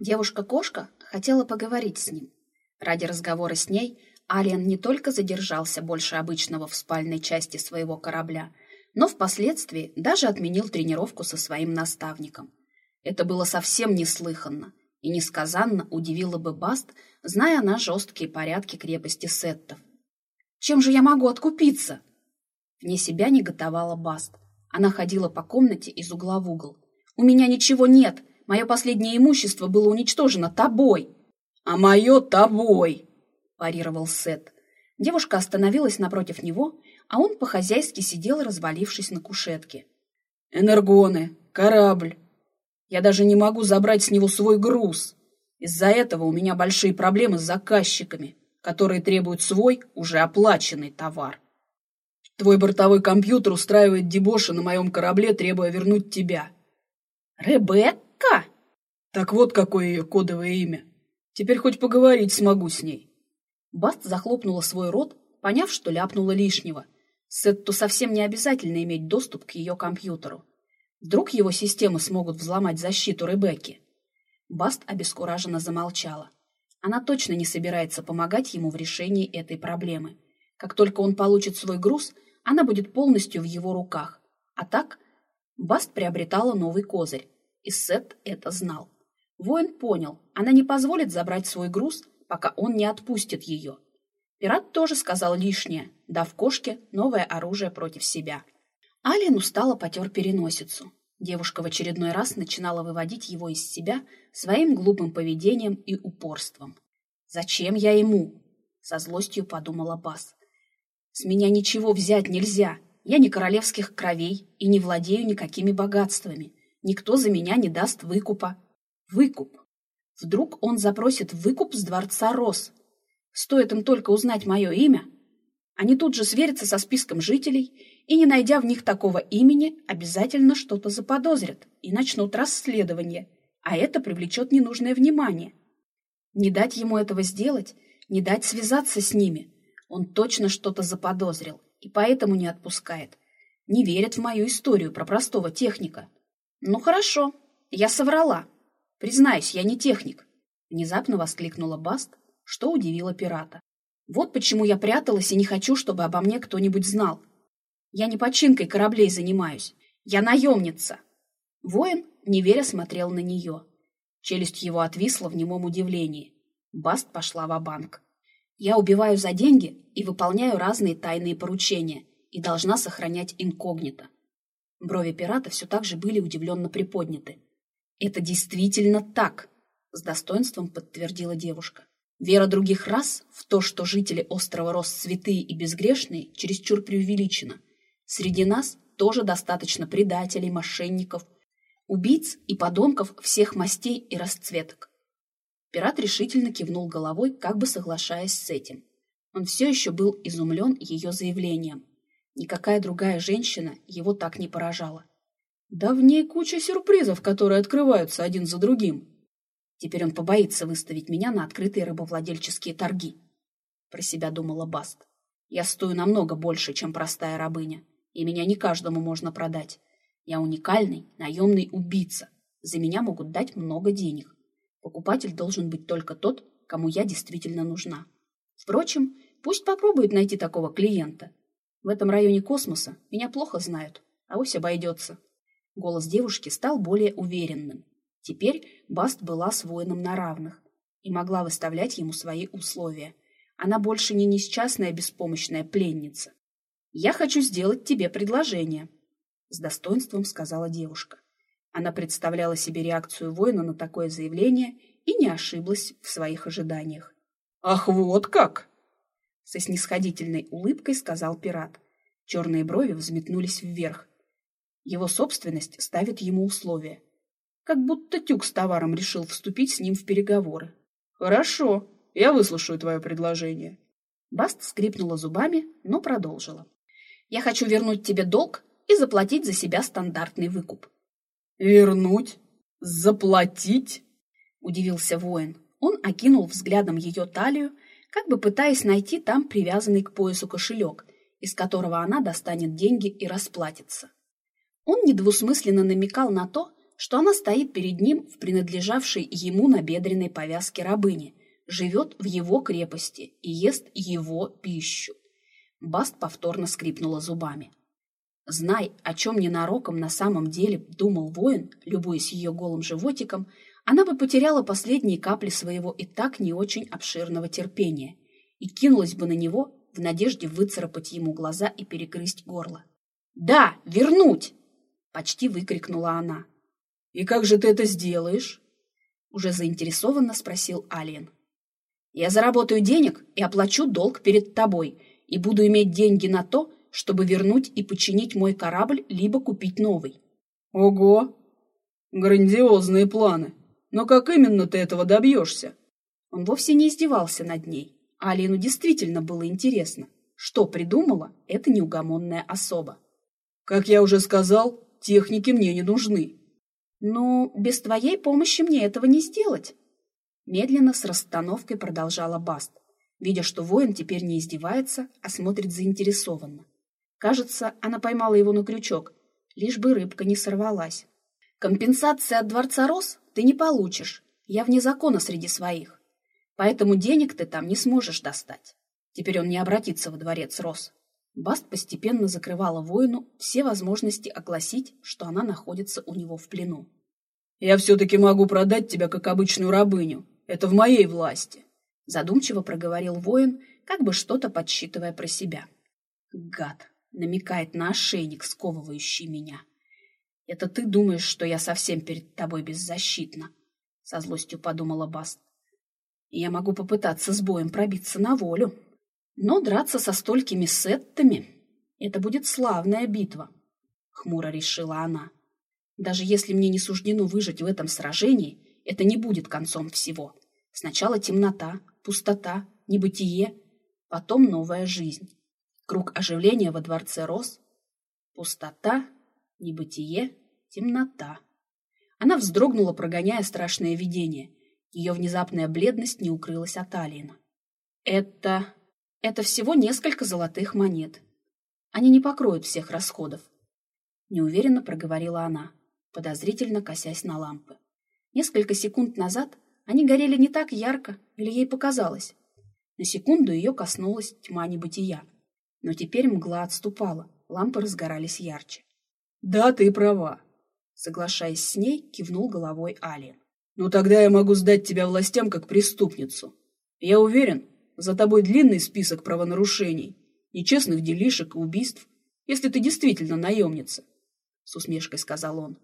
Девушка-кошка хотела поговорить с ним. Ради разговора с ней Алиен не только задержался больше обычного в спальной части своего корабля, но впоследствии даже отменил тренировку со своим наставником. Это было совсем неслыханно и несказанно удивило бы Баст, зная она жесткие порядки крепости сеттов. «Чем же я могу откупиться?» Вне себя не готовала Баст. Она ходила по комнате из угла в угол. «У меня ничего нет. Мое последнее имущество было уничтожено тобой». «А мое тобой!» – парировал Сет. Девушка остановилась напротив него, а он по-хозяйски сидел, развалившись на кушетке. «Энергоны, корабль. Я даже не могу забрать с него свой груз. Из-за этого у меня большие проблемы с заказчиками, которые требуют свой, уже оплаченный товар. Твой бортовой компьютер устраивает дебоши на моем корабле, требуя вернуть тебя. Ребекка? Так вот какое ее кодовое имя. Теперь хоть поговорить смогу с ней. Баст захлопнула свой рот, поняв, что ляпнула лишнего. Сетту совсем не обязательно иметь доступ к ее компьютеру. Вдруг его системы смогут взломать защиту Ребекки. Баст обескураженно замолчала. Она точно не собирается помогать ему в решении этой проблемы. Как только он получит свой груз, она будет полностью в его руках. А так, Баст приобретала новый козырь, и Сет это знал. Воин понял, она не позволит забрать свой груз, пока он не отпустит ее. Пират тоже сказал лишнее, дав кошке новое оружие против себя. Ален устало потер переносицу. Девушка в очередной раз начинала выводить его из себя своим глупым поведением и упорством. «Зачем я ему?» — со злостью подумала Бас. «С меня ничего взять нельзя. Я не королевских кровей и не владею никакими богатствами. Никто за меня не даст выкупа. Выкуп. Вдруг он запросит выкуп с дворца Рос. Стоит им только узнать мое имя. Они тут же сверятся со списком жителей и, не найдя в них такого имени, обязательно что-то заподозрят и начнут расследование, а это привлечет ненужное внимание. Не дать ему этого сделать, не дать связаться с ними. Он точно что-то заподозрил и поэтому не отпускает. Не верит в мою историю про простого техника. Ну хорошо, я соврала. Признаюсь, я не техник. Внезапно воскликнула Баст, что удивило пирата. Вот почему я пряталась и не хочу, чтобы обо мне кто-нибудь знал. Я не починкой кораблей занимаюсь. Я наемница. Воин, не веря, смотрел на нее. Челюсть его отвисла в немом удивлении. Баст пошла в банк Я убиваю за деньги и выполняю разные тайные поручения и должна сохранять инкогнито. Брови пирата все так же были удивленно приподняты. «Это действительно так!» — с достоинством подтвердила девушка. Вера других рас в то, что жители острова Рос святые и безгрешные, чересчур преувеличена. Среди нас тоже достаточно предателей, мошенников, убийц и подонков всех мастей и расцветок. Пират решительно кивнул головой, как бы соглашаясь с этим. Он все еще был изумлен ее заявлением. Никакая другая женщина его так не поражала. Да в ней куча сюрпризов, которые открываются один за другим. Теперь он побоится выставить меня на открытые рабовладельческие торги. Про себя думала Баст. Я стою намного больше, чем простая рабыня, и меня не каждому можно продать. Я уникальный, наемный убийца. За меня могут дать много денег. Покупатель должен быть только тот, кому я действительно нужна. Впрочем, пусть попробует найти такого клиента. В этом районе космоса меня плохо знают, а ось обойдется. Голос девушки стал более уверенным. Теперь Баст была с воином на равных и могла выставлять ему свои условия. Она больше не несчастная беспомощная пленница. «Я хочу сделать тебе предложение», — с достоинством сказала девушка. Она представляла себе реакцию воина на такое заявление и не ошиблась в своих ожиданиях. «Ах, вот как!» Со снисходительной улыбкой сказал пират. Черные брови взметнулись вверх. Его собственность ставит ему условия как будто Тюк с товаром решил вступить с ним в переговоры. «Хорошо, я выслушаю твое предложение». Баст скрипнула зубами, но продолжила. «Я хочу вернуть тебе долг и заплатить за себя стандартный выкуп». «Вернуть? Заплатить?» — удивился воин. Он окинул взглядом ее талию, как бы пытаясь найти там привязанный к поясу кошелек, из которого она достанет деньги и расплатится. Он недвусмысленно намекал на то, что она стоит перед ним в принадлежавшей ему набедренной повязке рабыни, живет в его крепости и ест его пищу. Баст повторно скрипнула зубами. Знай, о чем ненароком на самом деле думал воин, любуясь ее голым животиком, она бы потеряла последние капли своего и так не очень обширного терпения и кинулась бы на него в надежде выцарапать ему глаза и перегрызть горло. «Да, вернуть!» — почти выкрикнула она. «И как же ты это сделаешь?» — уже заинтересованно спросил Алиен. «Я заработаю денег и оплачу долг перед тобой, и буду иметь деньги на то, чтобы вернуть и починить мой корабль, либо купить новый». «Ого! Грандиозные планы! Но как именно ты этого добьешься?» Он вовсе не издевался над ней. А Алину действительно было интересно, что придумала эта неугомонная особа. «Как я уже сказал, техники мне не нужны». «Ну, без твоей помощи мне этого не сделать». Медленно с расстановкой продолжала Баст, видя, что воин теперь не издевается, а смотрит заинтересованно. Кажется, она поймала его на крючок, лишь бы рыбка не сорвалась. «Компенсации от Дворца Рос ты не получишь. Я вне закона среди своих. Поэтому денег ты там не сможешь достать. Теперь он не обратится во дворец Рос. Баст постепенно закрывала воину все возможности огласить, что она находится у него в плену. «Я все-таки могу продать тебя как обычную рабыню. Это в моей власти», — задумчиво проговорил воин, как бы что-то подсчитывая про себя. «Гад!» — намекает на ошейник, сковывающий меня. «Это ты думаешь, что я совсем перед тобой беззащитна?» — со злостью подумала Баст. Я могу попытаться с боем пробиться на волю. Но драться со столькими сеттами — это будет славная битва, — хмуро решила она. Даже если мне не суждено выжить в этом сражении, это не будет концом всего. Сначала темнота, пустота, небытие, потом новая жизнь. Круг оживления во дворце рос. Пустота, небытие, темнота. Она вздрогнула, прогоняя страшное видение — ее внезапная бледность не укрылась от Алиена. «Это... это всего несколько золотых монет. Они не покроют всех расходов», — неуверенно проговорила она, подозрительно косясь на лампы. Несколько секунд назад они горели не так ярко, или ей показалось. На секунду ее коснулась тьма небытия. Но теперь мгла отступала, лампы разгорались ярче. «Да, ты права», — соглашаясь с ней, кивнул головой Алиен. Ну тогда я могу сдать тебя властям как преступницу. Я уверен, за тобой длинный список правонарушений, нечестных делишек и убийств, если ты действительно наемница, — с усмешкой сказал он.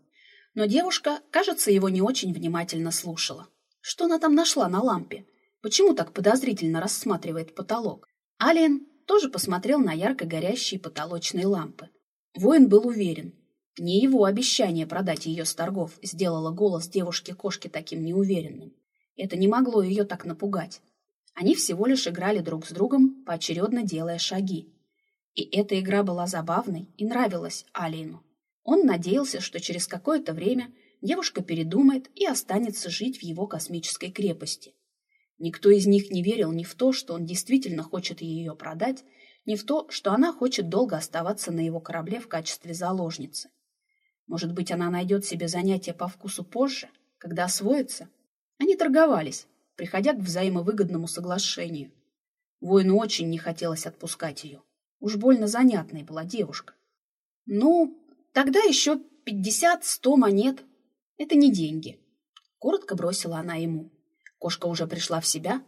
Но девушка, кажется, его не очень внимательно слушала. Что она там нашла на лампе? Почему так подозрительно рассматривает потолок? Алиен тоже посмотрел на ярко горящие потолочные лампы. Воин был уверен, не его обещание продать ее с торгов сделало голос девушки-кошки таким неуверенным. Это не могло ее так напугать. Они всего лишь играли друг с другом, поочередно делая шаги. И эта игра была забавной и нравилась Алину. Он надеялся, что через какое-то время девушка передумает и останется жить в его космической крепости. Никто из них не верил ни в то, что он действительно хочет ее продать, ни в то, что она хочет долго оставаться на его корабле в качестве заложницы. Может быть, она найдет себе занятие по вкусу позже, когда освоится? Они торговались, приходя к взаимовыгодному соглашению. Воину очень не хотелось отпускать ее. Уж больно занятной была девушка. Ну, тогда еще пятьдесят-сто монет. Это не деньги. Коротко бросила она ему. Кошка уже пришла в себя.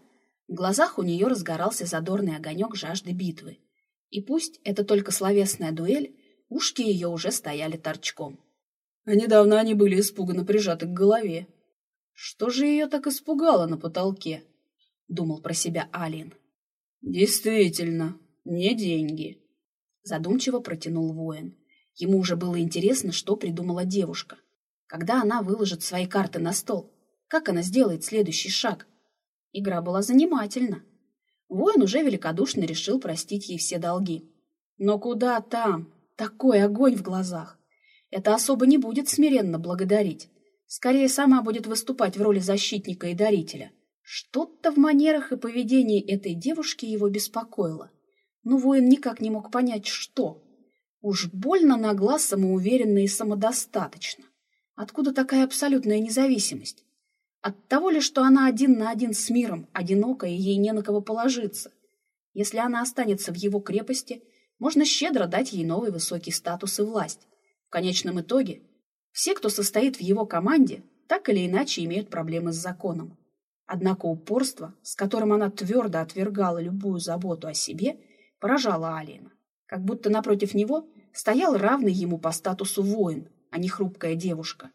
В глазах у нее разгорался задорный огонек жажды битвы. И пусть это только словесная дуэль, ушки ее уже стояли торчком а недавно они были испуганно прижаты к голове. Что же ее так испугало на потолке? Думал про себя Алин. Действительно, не деньги. Задумчиво протянул воин. Ему уже было интересно, что придумала девушка. Когда она выложит свои карты на стол, как она сделает следующий шаг? Игра была занимательна. Воин уже великодушно решил простить ей все долги. Но куда там? Такой огонь в глазах. Эта особа не будет смиренно благодарить. Скорее, сама будет выступать в роли защитника и дарителя. Что-то в манерах и поведении этой девушки его беспокоило. Но воин никак не мог понять, что. Уж больно на глаз самоуверенно и самодостаточно. Откуда такая абсолютная независимость? От того ли, что она один на один с миром, одинока и ей не на кого положиться? Если она останется в его крепости, можно щедро дать ей новый высокий статус и власть. В конечном итоге, все, кто состоит в его команде, так или иначе имеют проблемы с законом. Однако упорство, с которым она твердо отвергала любую заботу о себе, поражало Алиена. Как будто напротив него стоял равный ему по статусу воин, а не хрупкая девушка.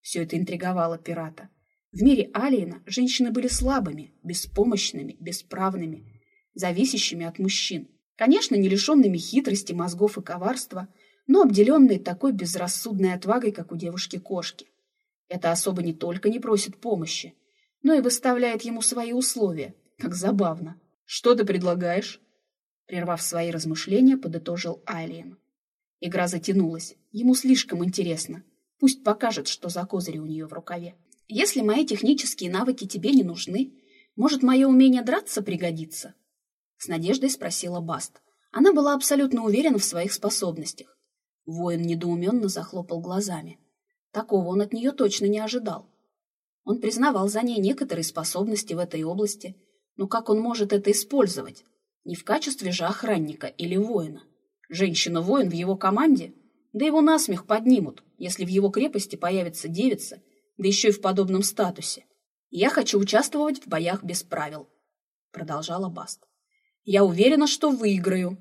Все это интриговало пирата. В мире Алиена женщины были слабыми, беспомощными, бесправными, зависящими от мужчин. Конечно, не лишенными хитрости, мозгов и коварства, но обделенные такой безрассудной отвагой, как у девушки-кошки. Это особо не только не просит помощи, но и выставляет ему свои условия. Как забавно. «Что ты предлагаешь?» Прервав свои размышления, подытожил Айлиен. Игра затянулась. Ему слишком интересно. Пусть покажет, что за козыри у нее в рукаве. Если мои технические навыки тебе не нужны, может, мое умение драться пригодится? С надеждой спросила Баст. Она была абсолютно уверена в своих способностях. Воин недоуменно захлопал глазами. Такого он от нее точно не ожидал. Он признавал за ней некоторые способности в этой области, но как он может это использовать? Не в качестве же охранника или воина. Женщина-воин в его команде? Да его насмех поднимут, если в его крепости появится девица, да еще и в подобном статусе. «Я хочу участвовать в боях без правил», — продолжала Баст. «Я уверена, что выиграю».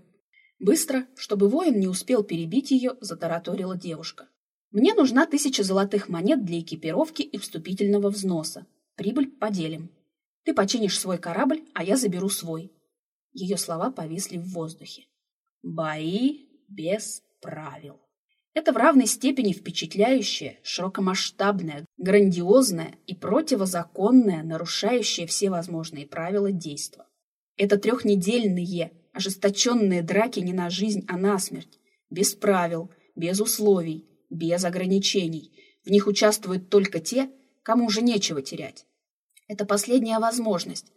Быстро, чтобы воин не успел перебить ее, затараторила девушка. «Мне нужна тысяча золотых монет для экипировки и вступительного взноса. Прибыль поделим. Ты починишь свой корабль, а я заберу свой. Ее слова повисли в воздухе. Бои без правил. Это в равной степени впечатляющее, широкомасштабное, грандиозное и противозаконное, нарушающее все возможные правила действо. Это трехнедельные, ожесточенные драки не на жизнь, а на смерть, без правил, без условий, без ограничений. В них участвуют только те, кому уже нечего терять. Это последняя возможность,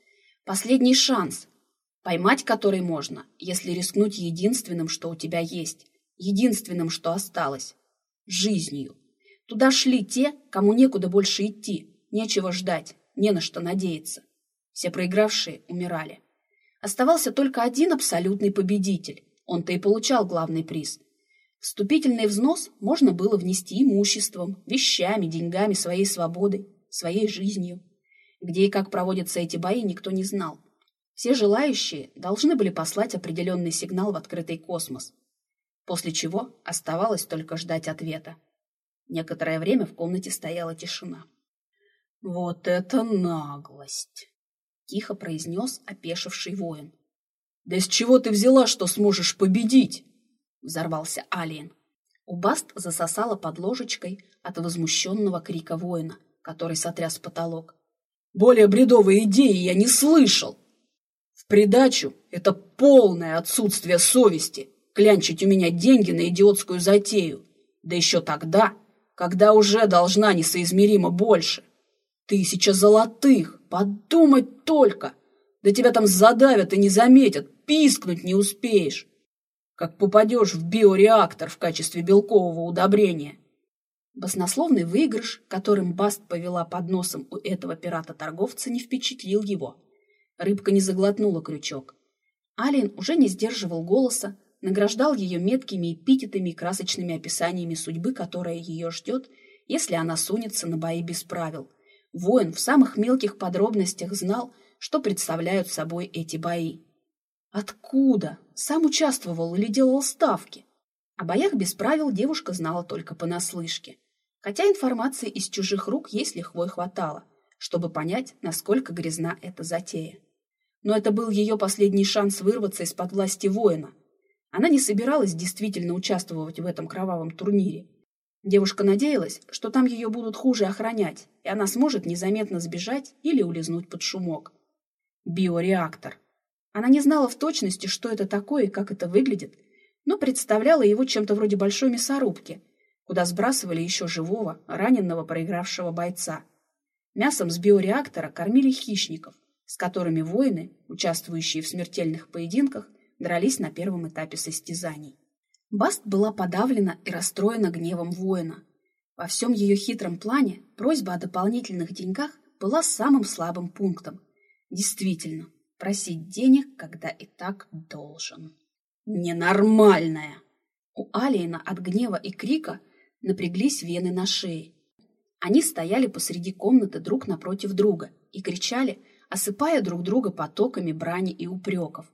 последний шанс, поймать который можно, если рискнуть единственным, что у тебя есть, единственным, что осталось — жизнью. Туда шли те, кому некуда больше идти, нечего ждать, не на что надеяться. Все проигравшие умирали. Оставался только один абсолютный победитель. Он-то и получал главный приз. Вступительный взнос можно было внести имуществом, вещами, деньгами, своей свободой, своей жизнью. Где и как проводятся эти бои, никто не знал. Все желающие должны были послать определенный сигнал в открытый космос, после чего оставалось только ждать ответа. Некоторое время в комнате стояла тишина. «Вот это наглость!» — тихо произнес опешивший воин. «Да с чего ты взяла, что сможешь победить?» — взорвался Алиен. Убаст засосала под ложечкой от возмущенного крика воина, который сотряс потолок. «Более бредовой идеи я не слышал!» придачу это полное отсутствие совести клянчить у меня деньги на идиотскую затею. Да еще тогда, когда уже должна несоизмеримо больше. Тысяча золотых, подумать только. Да тебя там задавят и не заметят, пискнуть не успеешь. Как попадешь в биореактор в качестве белкового удобрения. Баснословный выигрыш, которым Баст повела под носом у этого пирата-торговца, не впечатлил его. Рыбка не заглотнула крючок. Алиен уже не сдерживал голоса, награждал ее меткими эпитетами и красочными описаниями судьбы, которая ее ждет, если она сунется на бои без правил. Воин в самых мелких подробностях знал, что представляют собой эти бои. Откуда? Сам участвовал или делал ставки? О боях без правил девушка знала только понаслышке. Хотя информации из чужих рук ей с лихвой хватало, чтобы понять, насколько грязна эта затея но это был ее последний шанс вырваться из-под власти воина. Она не собиралась действительно участвовать в этом кровавом турнире. Девушка надеялась, что там ее будут хуже охранять, и она сможет незаметно сбежать или улизнуть под шумок. Биореактор. Она не знала в точности, что это такое и как это выглядит, но представляла его чем-то вроде большой мясорубки, куда сбрасывали еще живого, раненного, проигравшего бойца. Мясом с биореактора кормили хищников – с которыми воины, участвующие в смертельных поединках, дрались на первом этапе состязаний. Баст была подавлена и расстроена гневом воина. Во всем ее хитром плане просьба о дополнительных деньгах была самым слабым пунктом. Действительно, просить денег, когда и так должен. Ненормальная! У Алиена от гнева и крика напряглись вены на шее. Они стояли посреди комнаты друг напротив друга и кричали, осыпая друг друга потоками брани и упреков.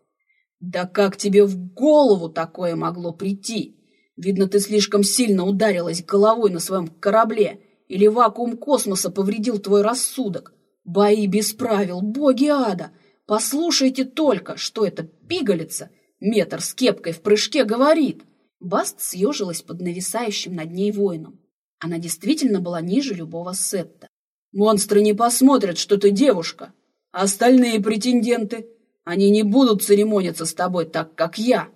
«Да как тебе в голову такое могло прийти? Видно, ты слишком сильно ударилась головой на своем корабле, или вакуум космоса повредил твой рассудок. Бои без правил, боги ада! Послушайте только, что эта пигалица, метр с кепкой в прыжке, говорит!» Баст съежилась под нависающим над ней воином. Она действительно была ниже любого сетта. «Монстры не посмотрят, что ты девушка, а остальные претенденты, они не будут церемониться с тобой так, как я.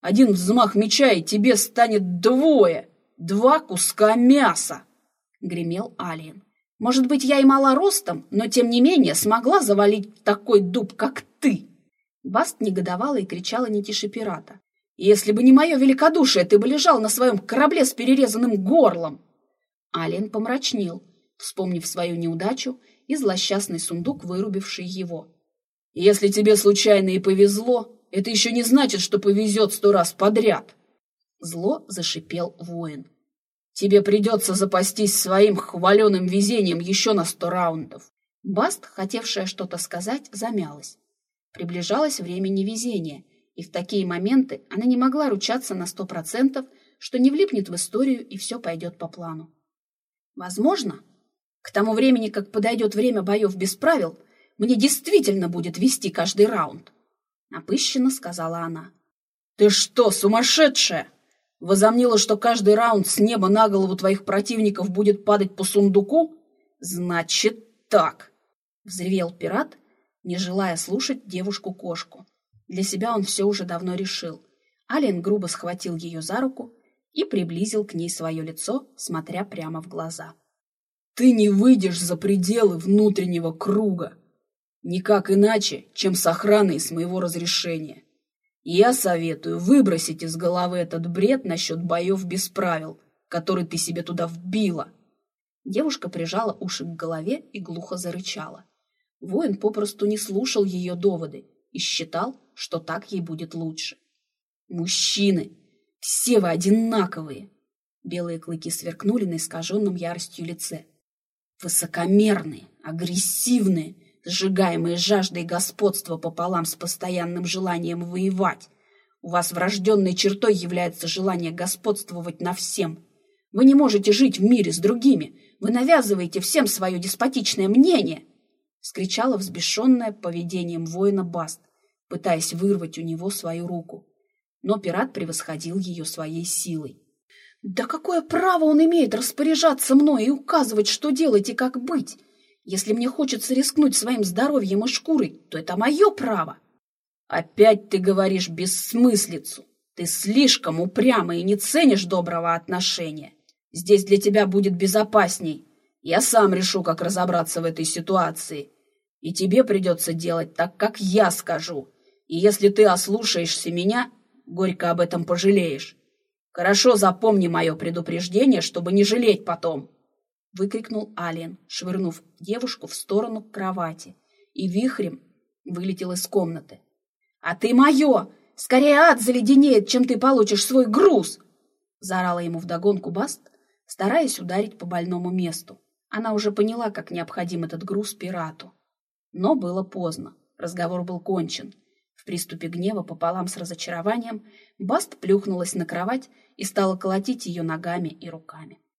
Один взмах меча, и тебе станет двое, два куска мяса!» — гремел Алиен. «Может быть, я и мала ростом, но тем не менее смогла завалить такой дуб, как ты!» Баст негодовала и кричала не тише пирата. Если бы не мое великодушие, ты бы лежал на своем корабле с перерезанным горлом. Ален помрачнел, вспомнив свою неудачу и злосчастный сундук, вырубивший его. Если тебе случайно и повезло, это еще не значит, что повезет сто раз подряд. Зло зашипел воин. Тебе придется запастись своим хваленым везением еще на сто раундов. Баст, хотевшая что-то сказать, замялась. Приближалось время невезения — и в такие моменты она не могла ручаться на сто процентов, что не влипнет в историю и все пойдет по плану. Возможно, к тому времени, как подойдет время боев без правил, мне действительно будет вести каждый раунд. Напыщенно сказала она. Ты что, сумасшедшая? Возомнила, что каждый раунд с неба на голову твоих противников будет падать по сундуку? Значит так, взревел пират, не желая слушать девушку-кошку. Для себя он все уже давно решил. Ален грубо схватил ее за руку и приблизил к ней свое лицо, смотря прямо в глаза. «Ты не выйдешь за пределы внутреннего круга. Никак иначе, чем с охраной с моего разрешения. Я советую выбросить из головы этот бред насчет боев без правил, который ты себе туда вбила». Девушка прижала уши к голове и глухо зарычала. Воин попросту не слушал ее доводы и считал, что так ей будет лучше. «Мужчины! Все вы одинаковые!» Белые клыки сверкнули на искаженном яростью лице. «Высокомерные, агрессивные, сжигаемые жаждой господства пополам с постоянным желанием воевать. У вас врожденной чертой является желание господствовать на всем. Вы не можете жить в мире с другими. Вы навязываете всем свое деспотичное мнение!» — скричала взбешенная поведением воина Баст пытаясь вырвать у него свою руку. Но пират превосходил ее своей силой. «Да какое право он имеет распоряжаться мной и указывать, что делать и как быть? Если мне хочется рискнуть своим здоровьем и шкурой, то это мое право!» «Опять ты говоришь бессмыслицу! Ты слишком упряма и не ценишь доброго отношения. Здесь для тебя будет безопасней. Я сам решу, как разобраться в этой ситуации. И тебе придется делать так, как я скажу, и если ты ослушаешься меня, горько об этом пожалеешь. Хорошо запомни мое предупреждение, чтобы не жалеть потом!» Выкрикнул Ален, швырнув девушку в сторону кровати, и вихрем вылетел из комнаты. «А ты мое! Скорее ад заледенеет, чем ты получишь свой груз!» Заорала ему вдогонку Баст, стараясь ударить по больному месту. Она уже поняла, как необходим этот груз пирату. Но было поздно, разговор был кончен, приступе гнева пополам с разочарованием Баст плюхнулась на кровать и стала колотить ее ногами и руками.